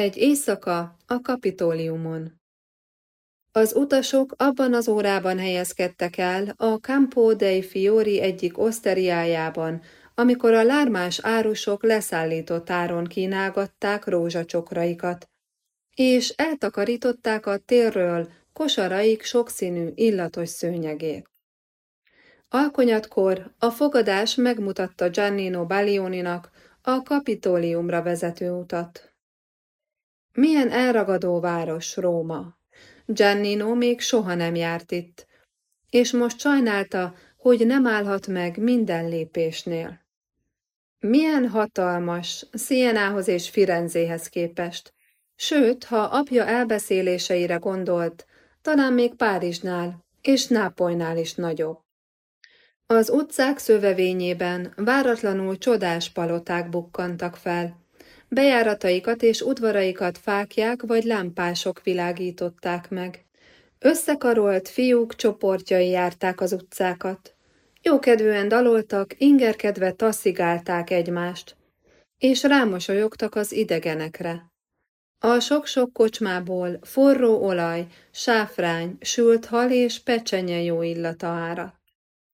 Egy éjszaka a kapitóliumon. Az utasok abban az órában helyezkedtek el a Campo dei Fiori egyik oszteriájában, amikor a lármás árusok leszállított áron kínálgatták rózsacsokraikat, és eltakarították a térről kosaraik sokszínű illatos szőnyegét. Alkonyatkor a fogadás megmutatta Giannino Balioninak a kapitóliumra vezető utat. Milyen elragadó város Róma! Giannino még soha nem járt itt, és most sajnálta, hogy nem állhat meg minden lépésnél. Milyen hatalmas, Szienához és Firenzéhez képest, sőt, ha apja elbeszéléseire gondolt, talán még Párizsnál és Nápolynál is nagyobb. Az utcák szövevényében váratlanul csodás paloták bukkantak fel. Bejárataikat és udvaraikat fákják vagy lámpások világították meg. Összekarolt fiúk csoportjai járták az utcákat. Jókedvűen daloltak, ingerkedve taszigálták egymást, és rámosolyogtak az idegenekre. A sok-sok kocsmából forró olaj, sáfrány, sült hal és pecsenye jó illata ára.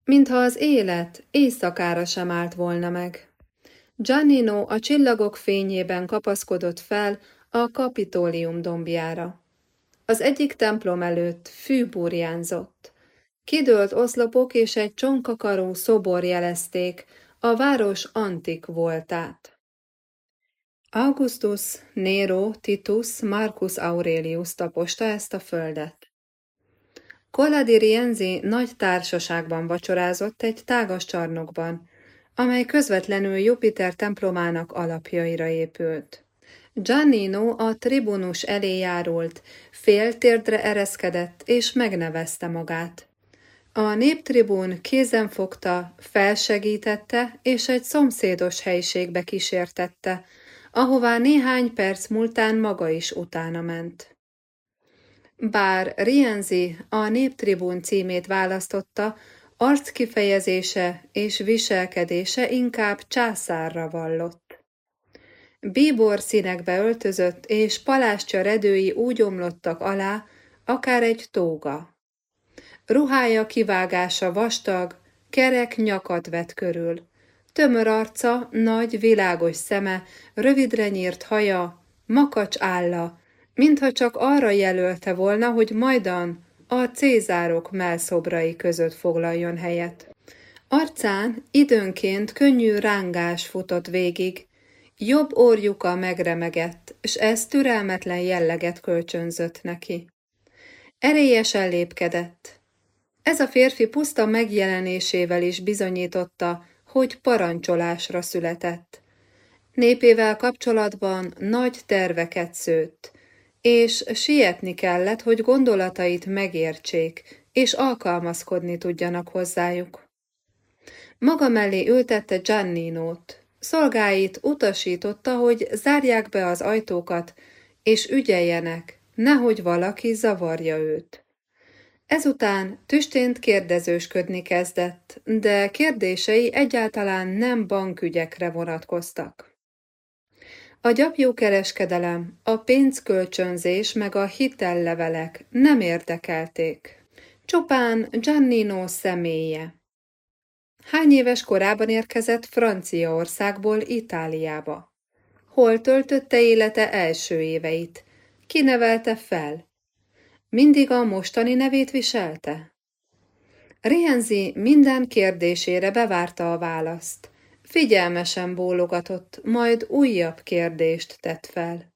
Mintha az élet éjszakára sem állt volna meg. Giannino a csillagok fényében kapaszkodott fel a kapitólium dombjára. Az egyik templom előtt fű burjánzott. Kidőlt oszlopok és egy csonkakarú szobor jelezték a város antik voltát. Augustus, Nero, Titus, Marcus Aurelius taposta ezt a földet. Cola di Rienzi nagy társaságban vacsorázott egy tágas csarnokban, amely közvetlenül Jupiter templomának alapjaira épült. Giannino a tribunus elé járult, fél ereszkedett és megnevezte magát. A néptribún kézen fogta, felsegítette és egy szomszédos helyiségbe kísértette, ahová néhány perc múltán maga is utána ment. Bár Rienzi a néptribún címét választotta, arckifejezése és viselkedése inkább császárra vallott. Bíbor színekbe öltözött, és palástja redői úgy omlottak alá, akár egy tóga. Ruhája kivágása vastag, kerek nyakat vett körül. Tömör arca, nagy, világos szeme, rövidre nyírt haja, makacs álla, mintha csak arra jelölte volna, hogy majdan a cézárok melszobrai között foglaljon helyet. Arcán időnként könnyű rángás futott végig, jobb orjuka megremegett, és ez türelmetlen jelleget kölcsönzött neki. Erélyesen lépkedett. Ez a férfi puszta megjelenésével is bizonyította, hogy parancsolásra született. Népével kapcsolatban nagy terveket szőtt, és sietni kellett, hogy gondolatait megértsék, és alkalmazkodni tudjanak hozzájuk. Maga mellé ültette Gianninót, szolgáit utasította, hogy zárják be az ajtókat, és ügyeljenek, nehogy valaki zavarja őt. Ezután tüstént kérdezősködni kezdett, de kérdései egyáltalán nem bankügyekre vonatkoztak. A gyapjókereskedelem, a pénzkölcsönzés meg a hitellevelek nem érdekelték. Csupán Giannino személye. Hány éves korában érkezett Franciaországból Itáliába? Hol töltötte élete első éveit? Kinevelte fel? Mindig a mostani nevét viselte? Rienzi minden kérdésére bevárta a választ. Figyelmesen bólogatott, majd újabb kérdést tett fel.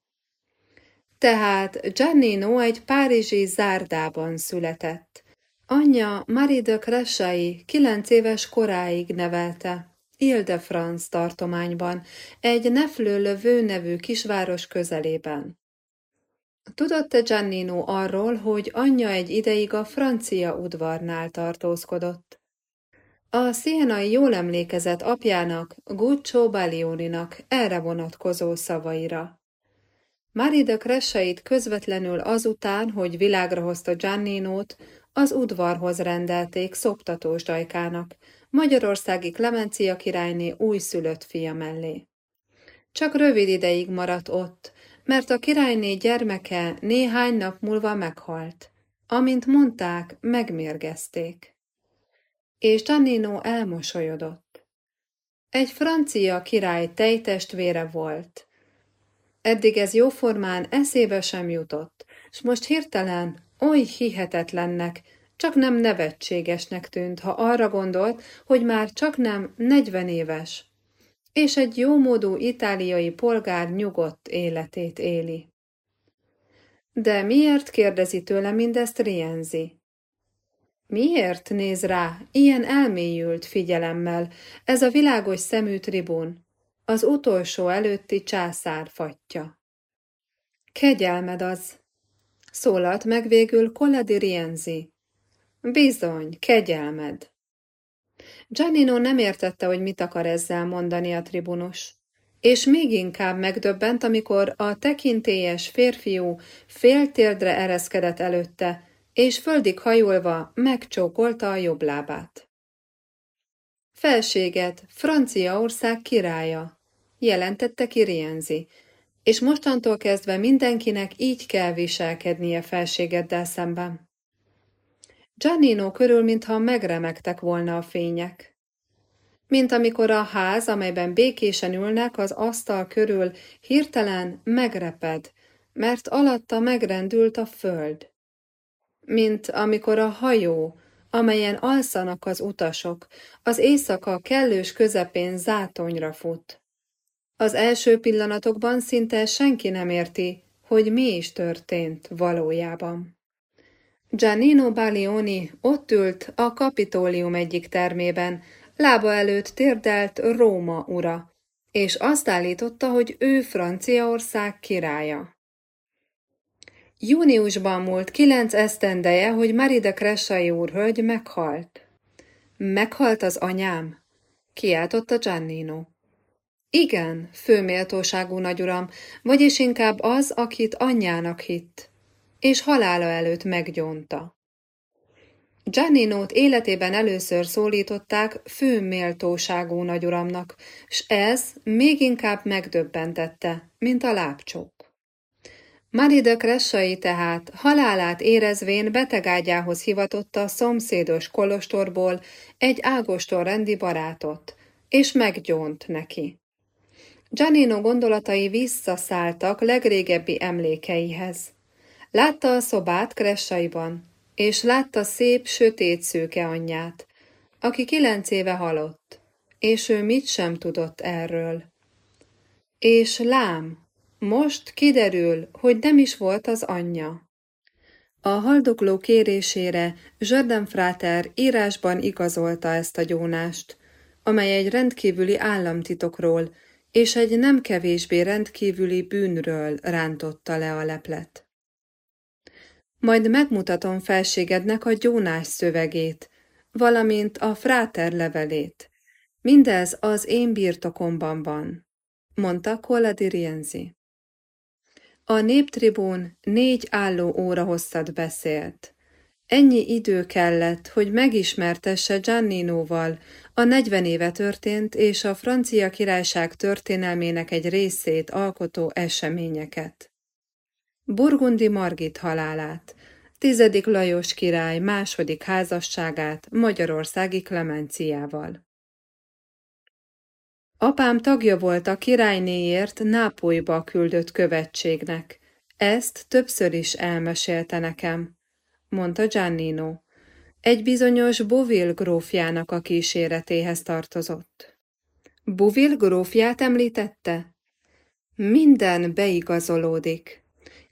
Tehát Giannino egy párizsi zárdában született. Anyja Marie de Cressai kilenc éves koráig nevelte, Ile-de-France tartományban, egy Neflő-Lövő nevű kisváros közelében. Tudott-e Giannino arról, hogy anyja egy ideig a francia udvarnál tartózkodott? A szienai jól emlékezett apjának, Guccio Balioninak erre vonatkozó szavaira. Marie de közvetlenül azután, hogy világra hozta Gianninót, az udvarhoz rendelték szoptatós dajkának, magyarországi Klemencia királyné újszülött fia mellé. Csak rövid ideig maradt ott, mert a királyné gyermeke néhány nap múlva meghalt. Amint mondták, megmérgezték. És Giannino elmosolyodott. Egy francia király tejtestvére volt. Eddig ez jóformán eszébe sem jutott, s most hirtelen oly hihetetlennek, csak nem nevetségesnek tűnt, ha arra gondolt, hogy már csak nem negyven éves, és egy jómódú itáliai polgár nyugodt életét éli. De miért kérdezi tőle mindezt Rienzi? Miért néz rá ilyen elmélyült figyelemmel ez a világos szemű tribún, az utolsó előtti császár fatja? Kegyelmed az, szólalt meg végül Colladi Rienzi. Bizony, kegyelmed. Giannino nem értette, hogy mit akar ezzel mondani a tribunus és még inkább megdöbbent, amikor a tekintélyes férfiú féltérdre ereszkedett előtte, és földig hajolva megcsókolta a jobb lábát. Felséget, Franciaország királya, jelentette Kirienzi, és mostantól kezdve mindenkinek így kell viselkednie felségeddel szemben. Giannino körül, mintha megremegtek volna a fények mint amikor a ház, amelyben békésen ülnek, az asztal körül hirtelen megreped, mert alatta megrendült a föld. Mint amikor a hajó, amelyen alszanak az utasok, az éjszaka kellős közepén zátonyra fut. Az első pillanatokban szinte senki nem érti, hogy mi is történt valójában. Giannino Balioni ott ült a kapitólium egyik termében, lába előtt térdelt Róma ura, és azt állította, hogy ő Franciaország királya. Júniusban múlt kilenc esztendeje, hogy Maride Kressai úrhölgy meghalt. Meghalt az anyám? kiáltotta Giannino. Igen, főméltóságú nagyuram, vagyis inkább az, akit anyjának hitt, és halála előtt meggyonta. Gianninót életében először szólították fő méltóságú nagyuramnak, s ez még inkább megdöbbentette, mint a lábcsók. Maride Kressai tehát halálát érezvén betegágyához hivatotta a szomszédos kolostorból egy ágostor rendi barátot, és meggyónt neki. Giannino gondolatai visszaszálltak legrégebbi emlékeihez. Látta a szobát Kressaiban, és látta szép, sötét szőke anyját, aki kilenc éve halott, és ő mit sem tudott erről. És lám, most kiderül, hogy nem is volt az anyja. A haldokló kérésére Jordan Frater írásban igazolta ezt a gyónást, amely egy rendkívüli államtitokról és egy nem kevésbé rendkívüli bűnről rántotta le a leplet. Majd megmutatom felségednek a gyónás szövegét, valamint a fráter levelét. Mindez az én birtokomban van, mondta Colla di Rienzi. A néptribún négy álló óra hosszat beszélt. Ennyi idő kellett, hogy megismertesse Gianninoval a negyven éve történt és a francia királyság történelmének egy részét alkotó eseményeket. Burgundi Margit halálát, tizedik Lajos király második házasságát Magyarországi Klemenciával. Apám tagja volt a királynéért Nápolyba küldött követségnek. Ezt többször is elmesélte nekem, mondta Giannino. Egy bizonyos Bovil grófjának a kíséretéhez tartozott. Bovil grófját említette? Minden beigazolódik.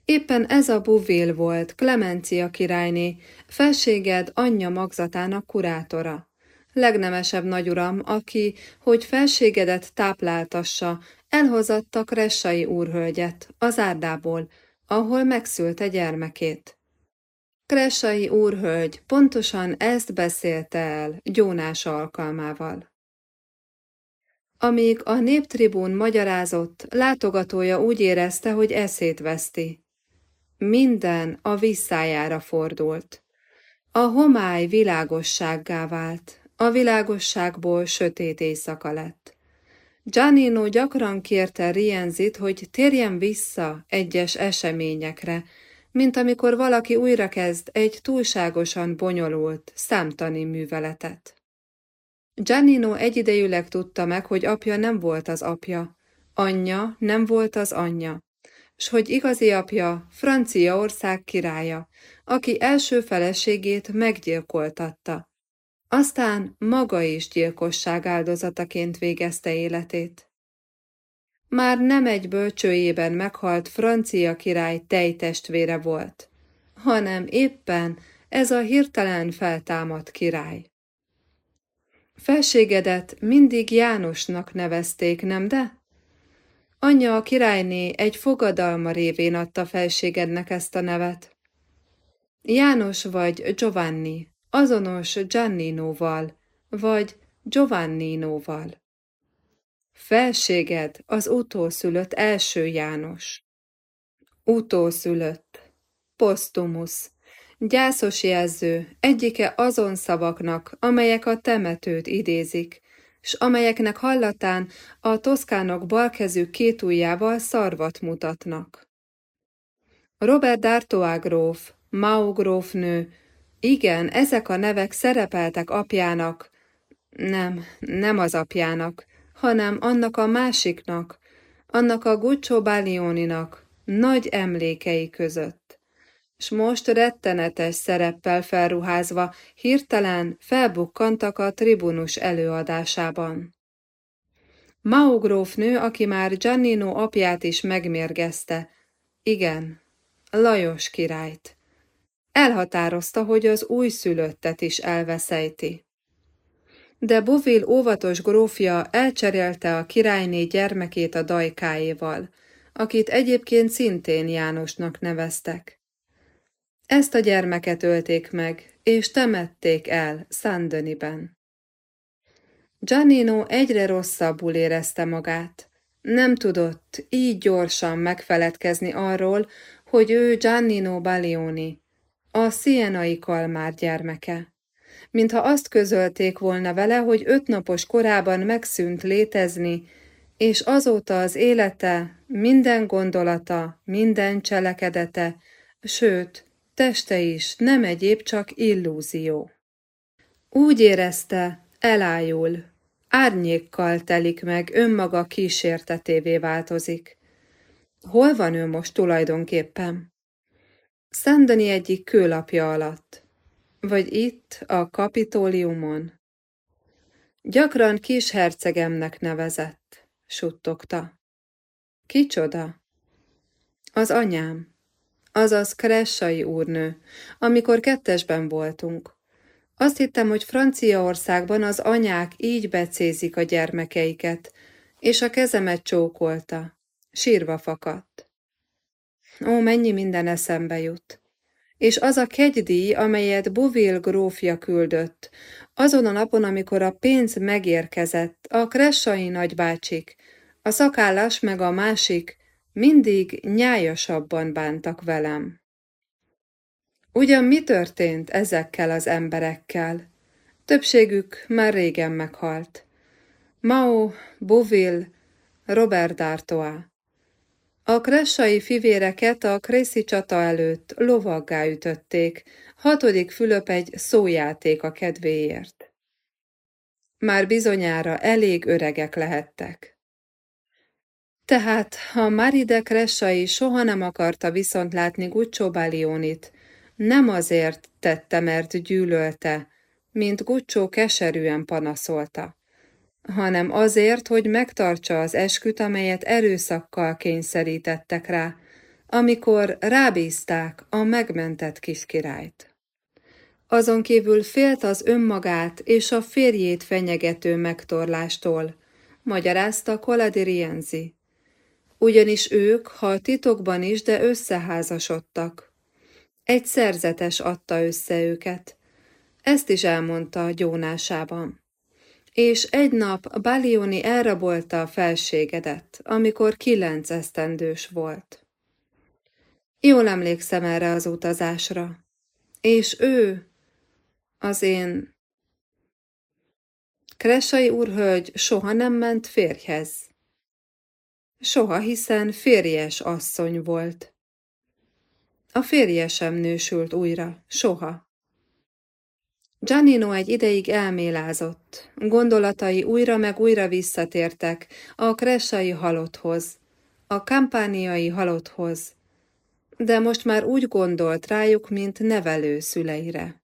Éppen ez a buvél volt, Klemencia királyné, felséged anyja magzatának kurátora. Legnemesebb nagyuram, aki, hogy felségedet tápláltassa, elhozatta Kressai úrhölgyet, az árdából, ahol megszülte gyermekét. Kressai úrhölgy pontosan ezt beszélte el gyónás alkalmával. Amíg a néptribún magyarázott, látogatója úgy érezte, hogy eszét veszti. Minden a visszájára fordult. A homály világossággá vált, a világosságból sötét éjszaka lett. Giannino gyakran kérte Rienzit, hogy térjen vissza egyes eseményekre, mint amikor valaki újrakezd egy túlságosan bonyolult, számtani műveletet. Giannino egyidejűleg tudta meg, hogy apja nem volt az apja, anyja nem volt az anyja, s hogy igazi apja Franciaország királya, aki első feleségét meggyilkoltatta. Aztán maga is gyilkosság áldozataként végezte életét. Már nem egy bölcsőjében meghalt francia király tejtestvére volt, hanem éppen ez a hirtelen feltámadt király. Felségedet mindig Jánosnak nevezték, nem de? Anyja a királyné egy fogadalma révén adta felségednek ezt a nevet. János vagy Giovanni, azonos Gianninoval, vagy Giovanninoval. Felséged az utószülött első János. Utószülött. Postumus. Gyászos jelző, egyike azon szavaknak, amelyek a temetőt idézik, s amelyeknek hallatán a toszkánok balkezű két ujjával szarvat mutatnak. Robert D'Artois gróf, Mau grófnő, igen, ezek a nevek szerepeltek apjának, nem, nem az apjának, hanem annak a másiknak, annak a Guccio Balioninak nagy emlékei között. S most rettenetes szereppel felruházva hirtelen felbukkantak a tribunus előadásában. Mao grófnő, aki már Giannino apját is megmérgezte, igen, Lajos királyt. Elhatározta, hogy az újszülöttet is elveszejti de Bovil óvatos grófja elcserélte a királyné gyermekét a dajkáéval, akit egyébként szintén Jánosnak neveztek. Ezt a gyermeket ölték meg, és temették el Szandöniben. Giannino egyre rosszabbul érezte magát. Nem tudott így gyorsan megfeledkezni arról, hogy ő Giannino Balioni, a szienai kalmár gyermeke mintha azt közölték volna vele, hogy öt napos korában megszűnt létezni, és azóta az élete, minden gondolata, minden cselekedete, sőt, teste is nem egyéb csak illúzió. Úgy érezte, elájul, árnyékkal telik meg, önmaga kísértetévé változik. Hol van ő most tulajdonképpen? Szendani egyik kőlapja alatt. Vagy itt, a kapitóliumon. Gyakran kis hercegemnek nevezett, suttogta. Kicsoda? Az anyám, azaz Kressai úrnő, amikor kettesben voltunk. Azt hittem, hogy Franciaországban az anyák így becézik a gyermekeiket, és a kezemet csókolta. Sírva fakadt. Ó, mennyi minden eszembe jut és az a kegydíj, amelyet Buvil grófja küldött, azon a napon, amikor a pénz megérkezett, a kressai nagybácsik, a szakállas meg a másik mindig nyájasabban bántak velem. Ugyan mi történt ezekkel az emberekkel? Többségük már régen meghalt. Mao, Buvil, Robert D'Artois. A kressai fivéreket a Krészi csata előtt lovaggá ütötték, hatodik Fülöp egy szójáték a kedvéért. Már bizonyára elég öregek lehettek. Tehát, ha Maride Kressai soha nem akarta viszont látni Guccio Balionit, nem azért tette, mert gyűlölte, mint Guccio keserűen panaszolta hanem azért, hogy megtartsa az esküt, amelyet erőszakkal kényszerítettek rá, amikor rábízták a megmentett kiskirályt. Azon kívül félt az önmagát és a férjét fenyegető megtorlástól, magyarázta Coladi Rienzi. Ugyanis ők, ha titokban is, de összeházasodtak. Egy szerzetes adta össze őket. Ezt is elmondta gyónásában és egy nap Balioni elrabolta a felségedet, amikor kilenc esztendős volt. Jól emlékszem erre az utazásra, és ő, az én... Kresai úrhölgy soha nem ment férjhez. Soha, hiszen férjes asszony volt. A férje sem nősült újra, soha. Giannino egy ideig elmélázott. Gondolatai újra meg újra visszatértek a kressai halotthoz, a kampániai halotthoz, de most már úgy gondolt rájuk, mint nevelő szüleire.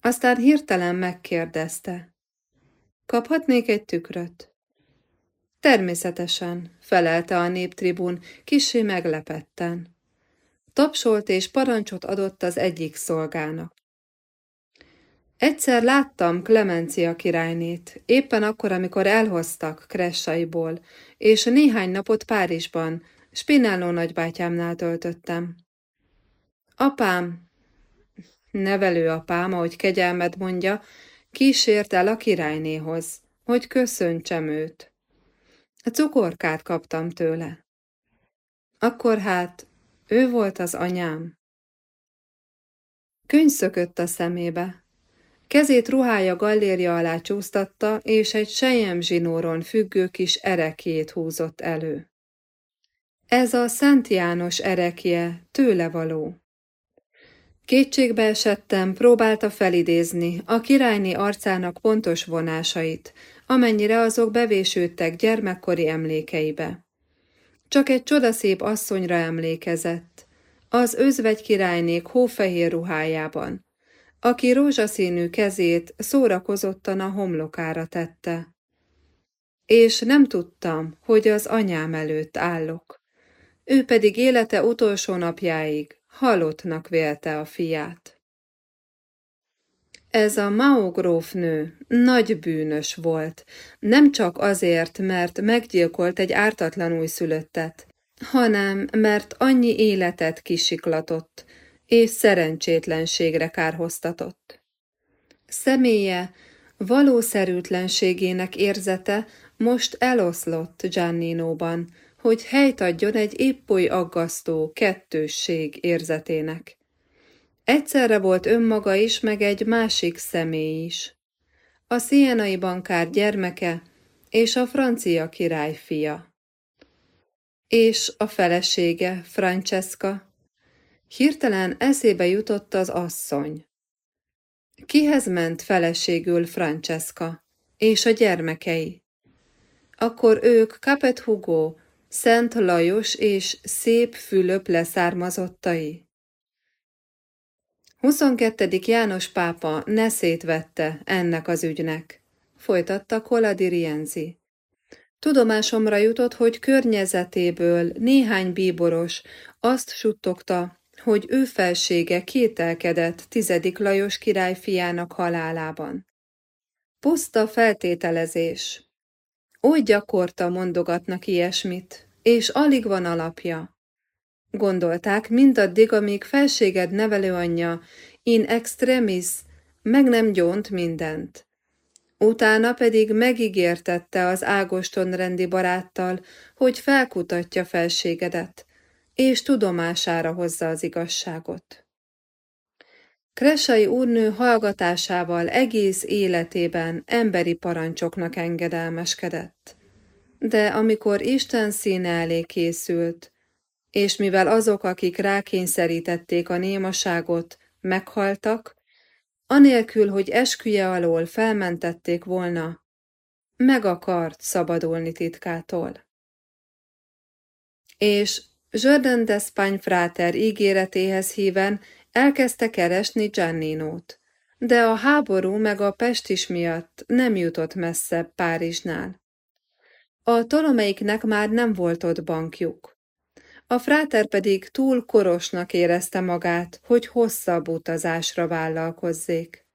Aztán hirtelen megkérdezte. Kaphatnék egy tükröt? Természetesen, felelte a néptribún, kisé meglepetten. Tapsolt és parancsot adott az egyik szolgának. Egyszer láttam Klemencia királynét, éppen akkor, amikor elhoztak Kressaiból, és néhány napot Párizsban, Spinelló nagybátyámnál töltöttem. Apám, nevelő apám, ahogy kegyelmed mondja, kísért el a királynéhoz, hogy köszöntsem őt. A cukorkát kaptam tőle. Akkor hát, ő volt az anyám. Könyv szökött a szemébe. Kezét ruhája gallérja alá csúsztatta, és egy sejem zsinóron függő kis erekjét húzott elő. Ez a Szent János erekje, tőle való. Kétségbe esettem, próbálta felidézni a királyné arcának pontos vonásait, amennyire azok bevésődtek gyermekkori emlékeibe. Csak egy csodaszép asszonyra emlékezett, az özvegy királynék hófehér ruhájában, aki rózsaszínű kezét szórakozottan a homlokára tette. És nem tudtam, hogy az anyám előtt állok. Ő pedig élete utolsó napjáig halottnak vélte a fiát. Ez a Mao grófnő nagy bűnös volt, nem csak azért, mert meggyilkolt egy ártatlan újszülöttet, hanem mert annyi életet kisiklatott, és szerencsétlenségre kárhoztatott. Személye, valószerűtlenségének érzete most eloszlott Gianninóban, hogy helyt adjon egy épp oly aggasztó kettősség érzetének. Egyszerre volt önmaga is, meg egy másik személy is. A szienai bankár gyermeke és a francia király fia. És a felesége, Francesca. Hirtelen eszébe jutott az asszony. Kihez ment feleségül Francesca, és a gyermekei? Akkor ők Capet Hugo, Szent Lajos és Szép Fülöp leszármazottai. 22. János pápa ne szétvette ennek az ügynek, folytatta Koladi Rienzi. Tudomásomra jutott, hogy környezetéből néhány bíboros azt suttogta, hogy ő felsége kételkedett tizedik Lajos király fiának halálában. Puszta feltételezés. Oly gyakorta mondogatnak ilyesmit, és alig van alapja. Gondolták mindaddig, amíg felséged nevelőanyja in extremis meg nem gyónt mindent. Utána pedig megígértette az Ágoston rendi baráttal, hogy felkutatja felségedet, és tudomására hozza az igazságot. Kresai úrnő hallgatásával egész életében emberi parancsoknak engedelmeskedett. De amikor Isten színe elé készült, és mivel azok, akik rákényszerítették a némaságot, meghaltak, anélkül, hogy esküje alól felmentették volna, meg akart szabadulni titkától. És Jordan d'Espagne fráter ígéretéhez híven elkezdte keresni Gianninót, de a háború meg a pestis miatt nem jutott messze Párizsnál. A tolomeiknek már nem volt ott bankjuk. A fráter pedig túl korosnak érezte magát, hogy hosszabb utazásra vállalkozzék.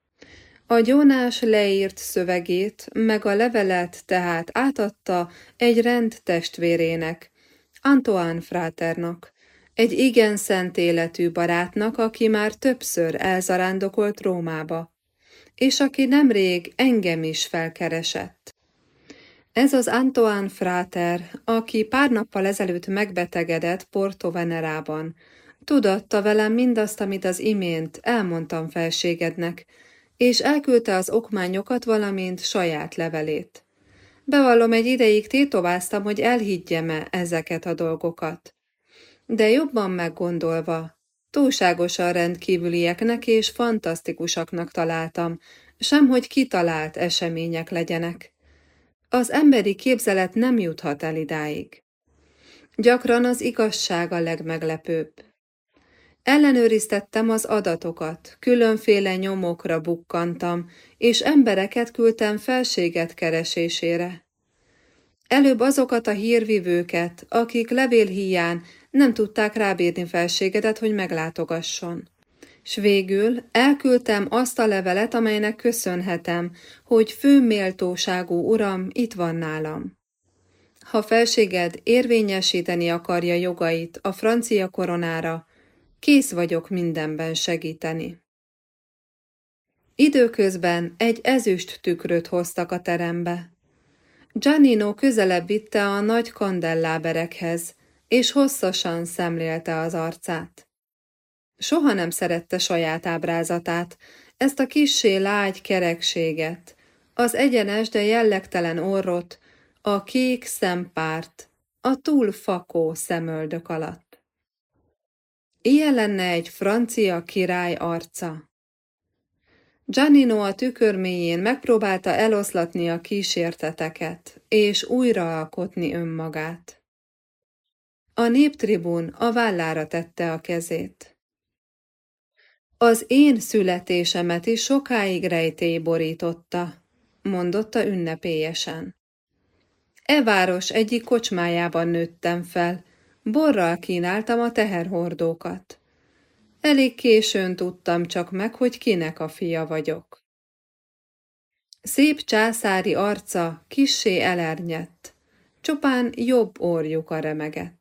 A gyónás leírt szövegét, meg a levelet tehát átadta egy rend testvérének, Antoine fráternak, egy igen szent életű barátnak, aki már többször elzarándokolt Rómába, és aki nemrég engem is felkeresett. Ez az Antoine Frater, aki pár nappal ezelőtt megbetegedett Porto Venerában, tudatta velem mindazt, amit az imént elmondtam felségednek, és elküldte az okmányokat, valamint saját levelét. Bevallom, egy ideig tétováztam, hogy elhiggyem-e ezeket a dolgokat. De jobban meggondolva, túlságosan rendkívülieknek és fantasztikusaknak találtam, sem hogy kitalált események legyenek. Az emberi képzelet nem juthat el idáig. Gyakran az igazság a legmeglepőbb. Ellenőriztettem az adatokat, különféle nyomokra bukkantam, és embereket küldtem felséget keresésére. Előbb azokat a hírvivőket, akik levélhíján nem tudták rábírni felségedet, hogy meglátogasson. S végül elküldtem azt a levelet, amelynek köszönhetem, hogy fő méltóságú uram itt van nálam. Ha felséged érvényesíteni akarja jogait a francia koronára, kész vagyok mindenben segíteni. Időközben egy ezüst tükröt hoztak a terembe. Giannino közelebb vitte a nagy kandelláberekhez, és hosszasan szemlélte az arcát. Soha nem szerette saját ábrázatát, ezt a kissé lágy kerekséget, az egyenes, de jellegtelen orrot, a kék szempárt, a túl fakó szemöldök alatt. Ilyen lenne egy francia király arca. Giannino a tükör mélyén megpróbálta eloszlatni a kísérteteket, és újraalkotni önmagát. A néptribún a vállára tette a kezét. Az én születésemet is sokáig rejtély borította, mondotta ünnepélyesen. E város egyik kocsmájában nőttem fel, borral kínáltam a teherhordókat. Elég későn tudtam csak meg, hogy kinek a fia vagyok. Szép császári arca kissé elernyett, csupán jobb orjuka remegett.